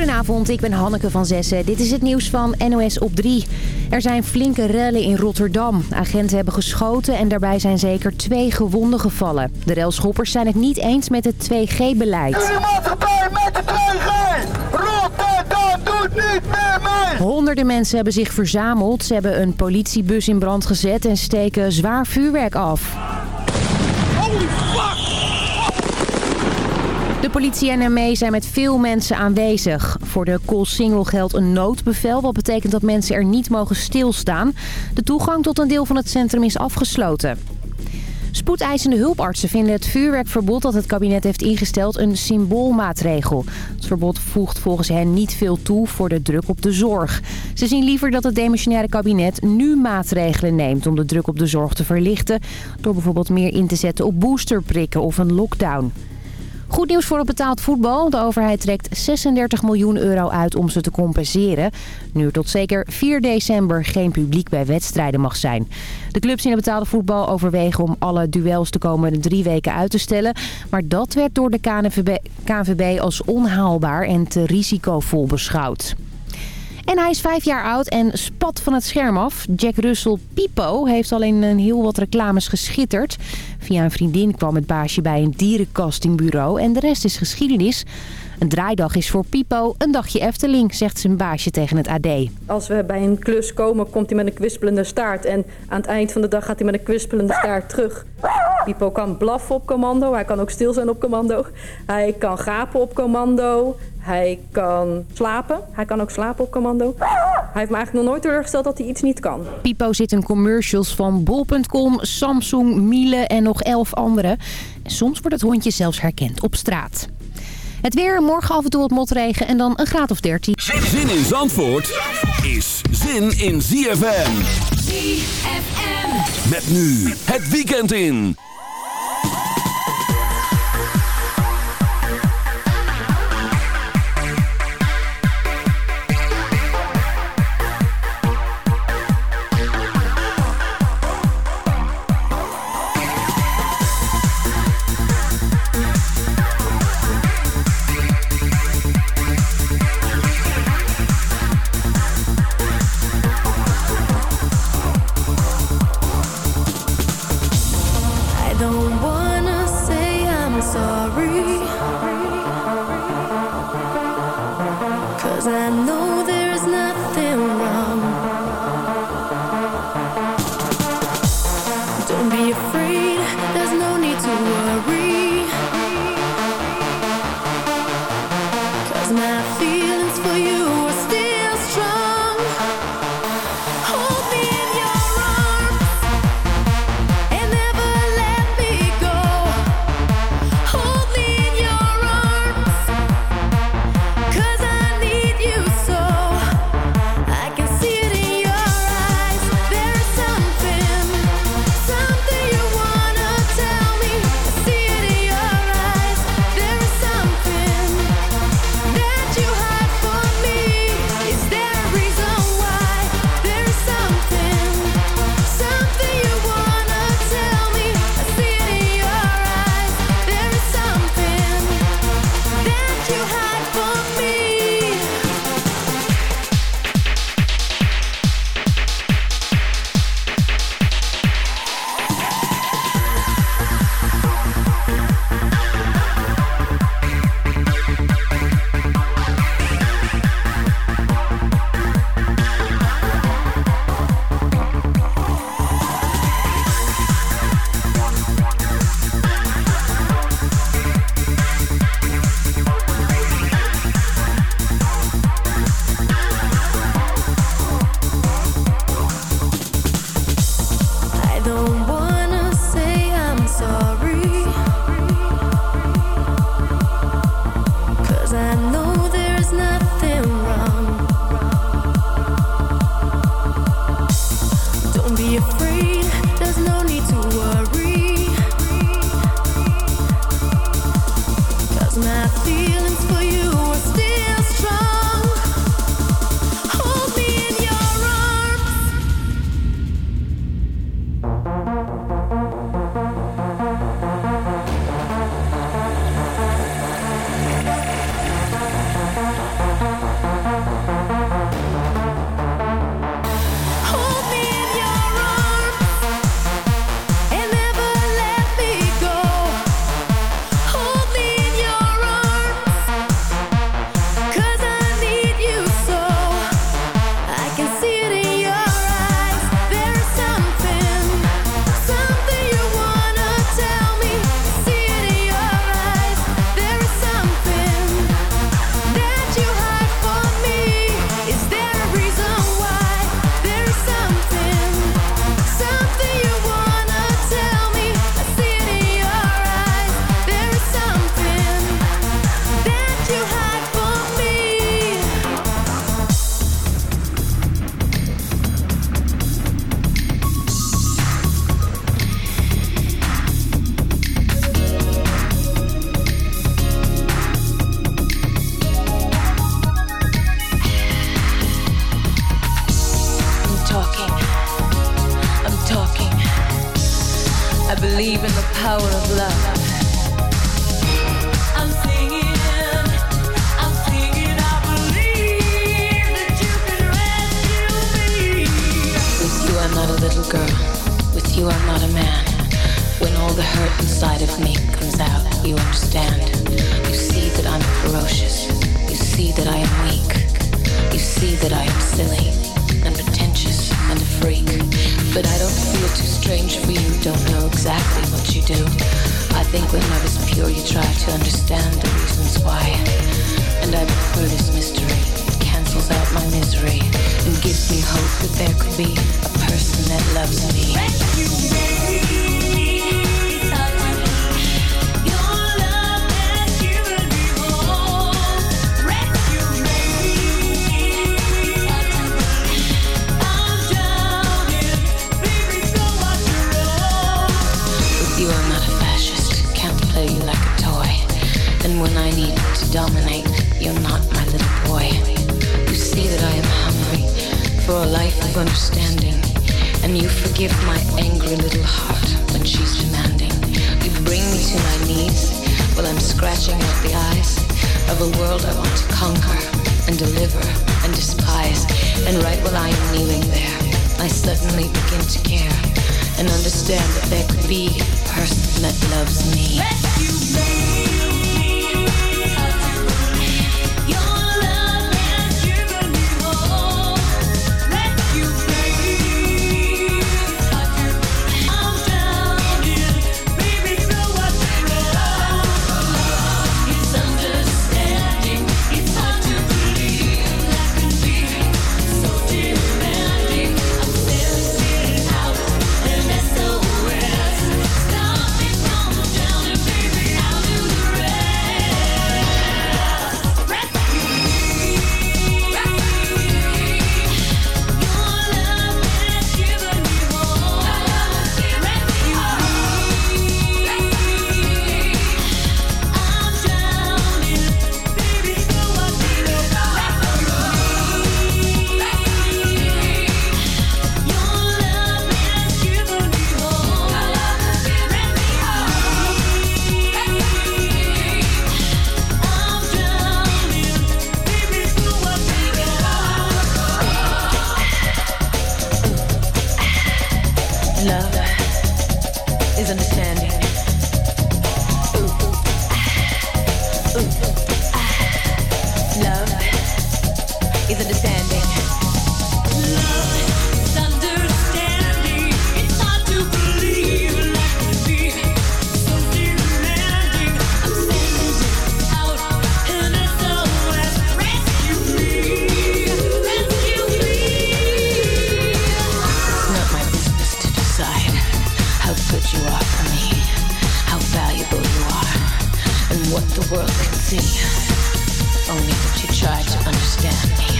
Goedenavond, ik ben Hanneke van Zessen. Dit is het nieuws van NOS op 3. Er zijn flinke rellen in Rotterdam. Agenten hebben geschoten en daarbij zijn zeker twee gewonden gevallen. De relschoppers zijn het niet eens met het 2G-beleid. Jullie maatschappij met de 2G! Rotterdam doet niet meer mee! Honderden mensen hebben zich verzameld. Ze hebben een politiebus in brand gezet en steken zwaar vuurwerk af. Holy fuck! De politie en ME zijn met veel mensen aanwezig. Voor de Koolsingel geldt een noodbevel, wat betekent dat mensen er niet mogen stilstaan. De toegang tot een deel van het centrum is afgesloten. Spoedeisende hulpartsen vinden het vuurwerkverbod dat het kabinet heeft ingesteld een symboolmaatregel. Het verbod voegt volgens hen niet veel toe voor de druk op de zorg. Ze zien liever dat het demissionaire kabinet nu maatregelen neemt om de druk op de zorg te verlichten. Door bijvoorbeeld meer in te zetten op boosterprikken of een lockdown. Goed nieuws voor het betaald voetbal. De overheid trekt 36 miljoen euro uit om ze te compenseren. Nu er tot zeker 4 december geen publiek bij wedstrijden mag zijn. De clubs in het betaalde voetbal overwegen om alle duels de komende drie weken uit te stellen. Maar dat werd door de KNVB, KNVB als onhaalbaar en te risicovol beschouwd. En hij is vijf jaar oud en spat van het scherm af. Jack Russell Pipo heeft al in een heel wat reclames geschitterd. Via een vriendin kwam het baasje bij een dierencastingbureau en de rest is geschiedenis. Een draaidag is voor Pipo een dagje Efteling, zegt zijn baasje tegen het AD. Als we bij een klus komen, komt hij met een kwispelende staart. En aan het eind van de dag gaat hij met een kwispelende staart terug. Pipo kan blaffen op commando. Hij kan ook stil zijn op commando. Hij kan gapen op commando. Hij kan slapen. Hij kan ook slapen op commando. Hij heeft me eigenlijk nog nooit teleurgesteld dat hij iets niet kan. Pipo zit in commercials van bol.com, Samsung, Miele en nog elf andere. En soms wordt het hondje zelfs herkend op straat. Het weer, morgen af en toe wat motregen en dan een graad of 13. Zin in Zandvoort is zin in ZFM. ZFM. Met nu het weekend in. I want to conquer and deliver and despise. And right while I am kneeling there, I suddenly begin to care and understand that there could be a person that loves me. what you are for me, how valuable you are, and what the world can see. Only that you try to understand me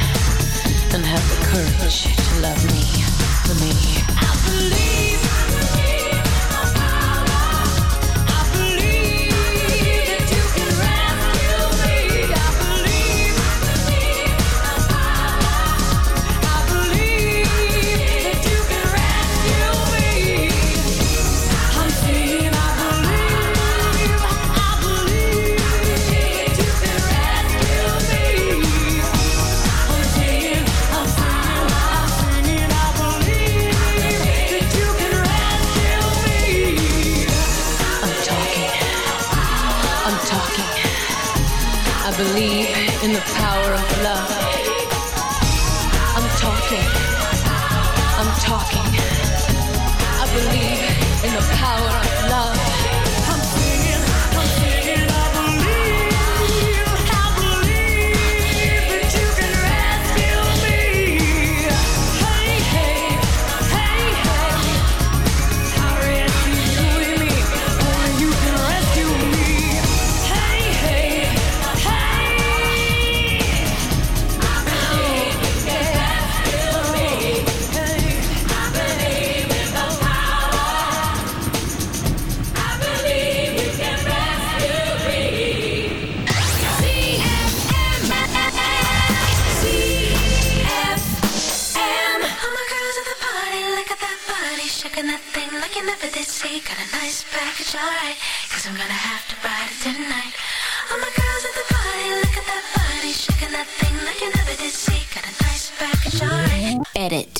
and have the courage to love me for me. I believe. believe. cause I'm gonna have to ride it tonight. All my girls the party, Edit.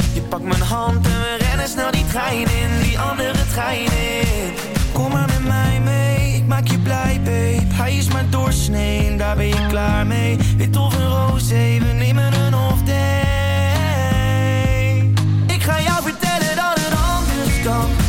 Je pakt mijn hand en we rennen snel die trein in, die andere trein in. Kom maar met mij mee, ik maak je blij, babe. Hij is maar doorsnee, daar ben je klaar mee. Wit of een roze, we nemen een off day. Ik ga jou vertellen dat het anders kan.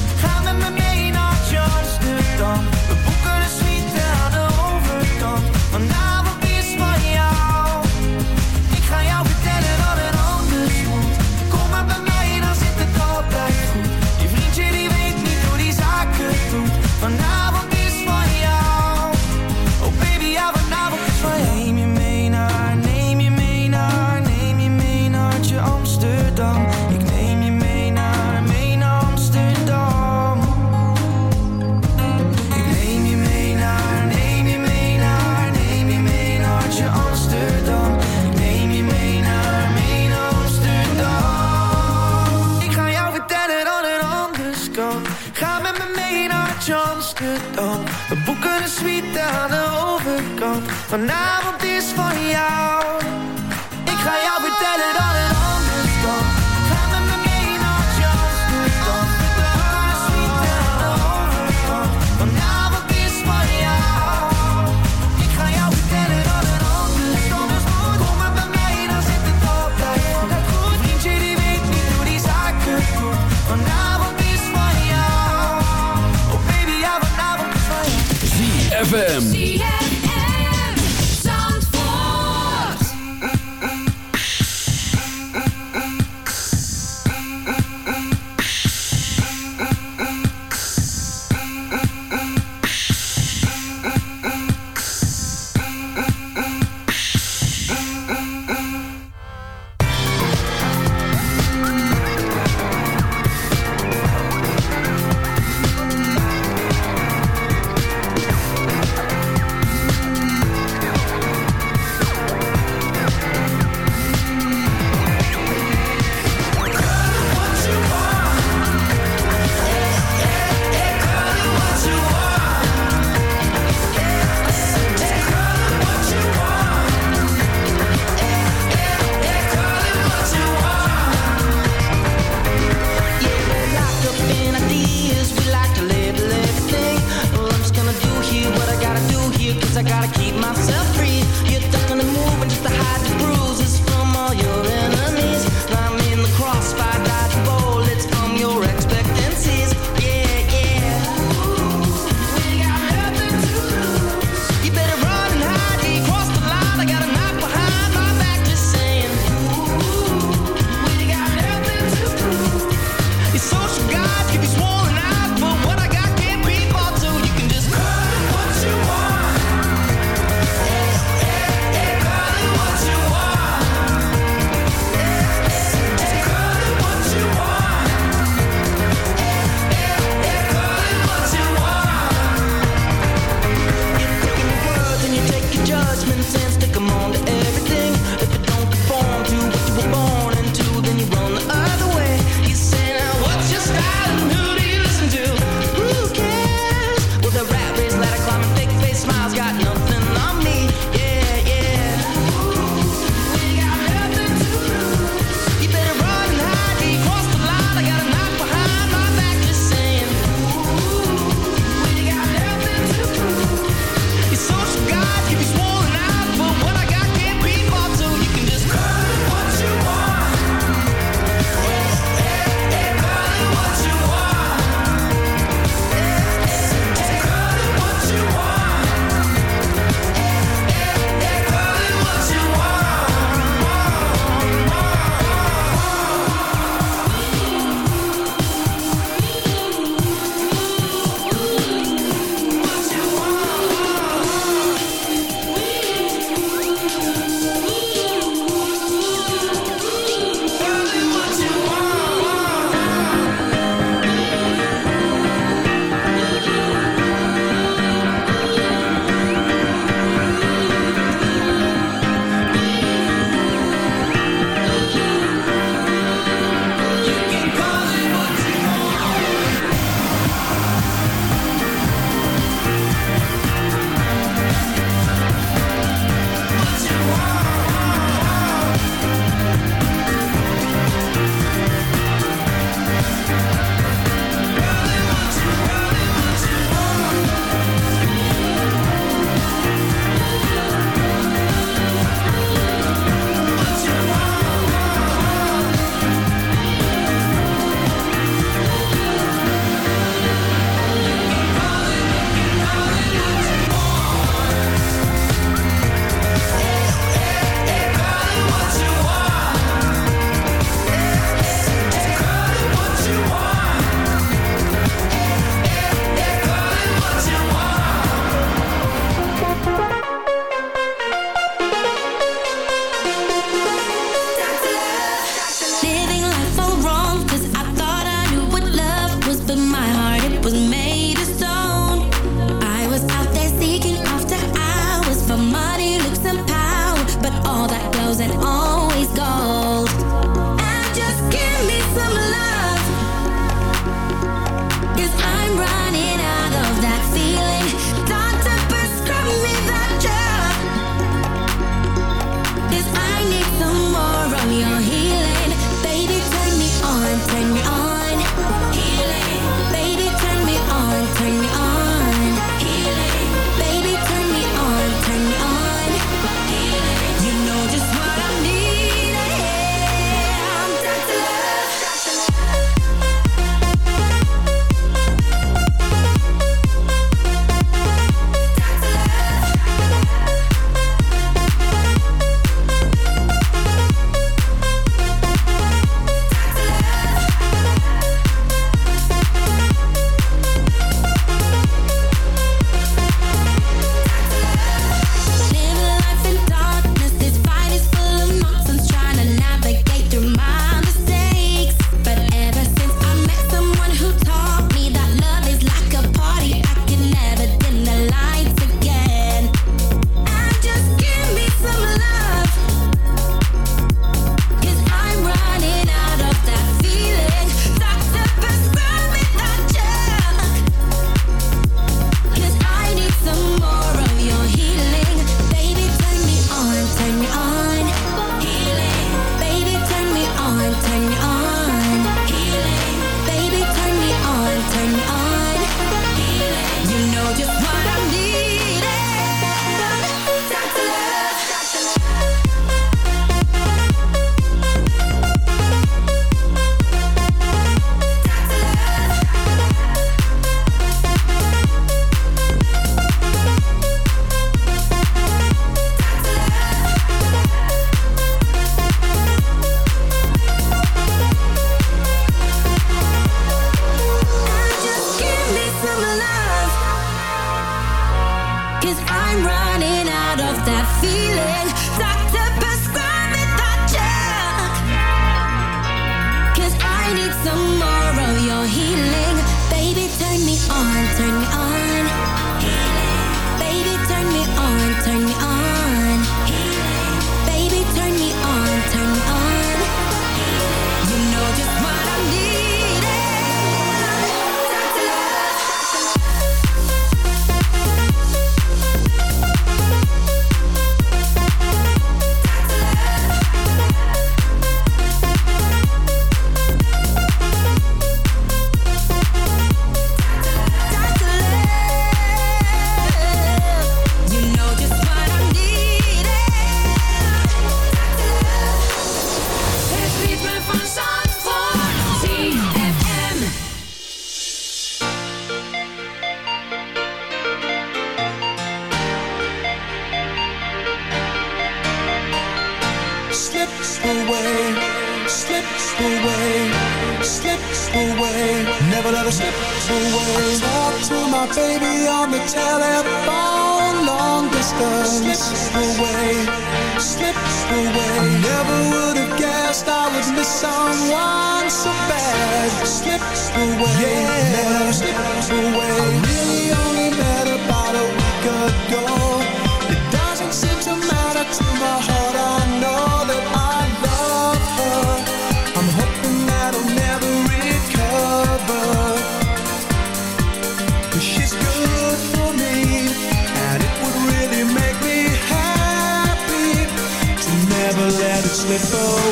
Oh.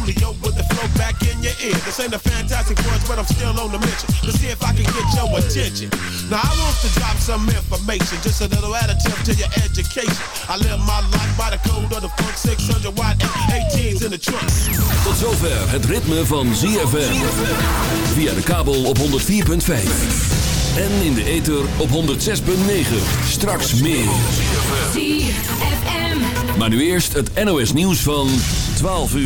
Ain't a fantastic words, but I'm still on the mission to see if I can get your attention. Now I want to drop some information, just a little additive to your education. I live my life by the code of the funk 600 watt F18s in the trunk. Tot zover het ritme van ZFM. Via de kabel op 104.5. En in de ether op 106.9. Straks meer. Maar nu eerst het NOS nieuws van 12 uur.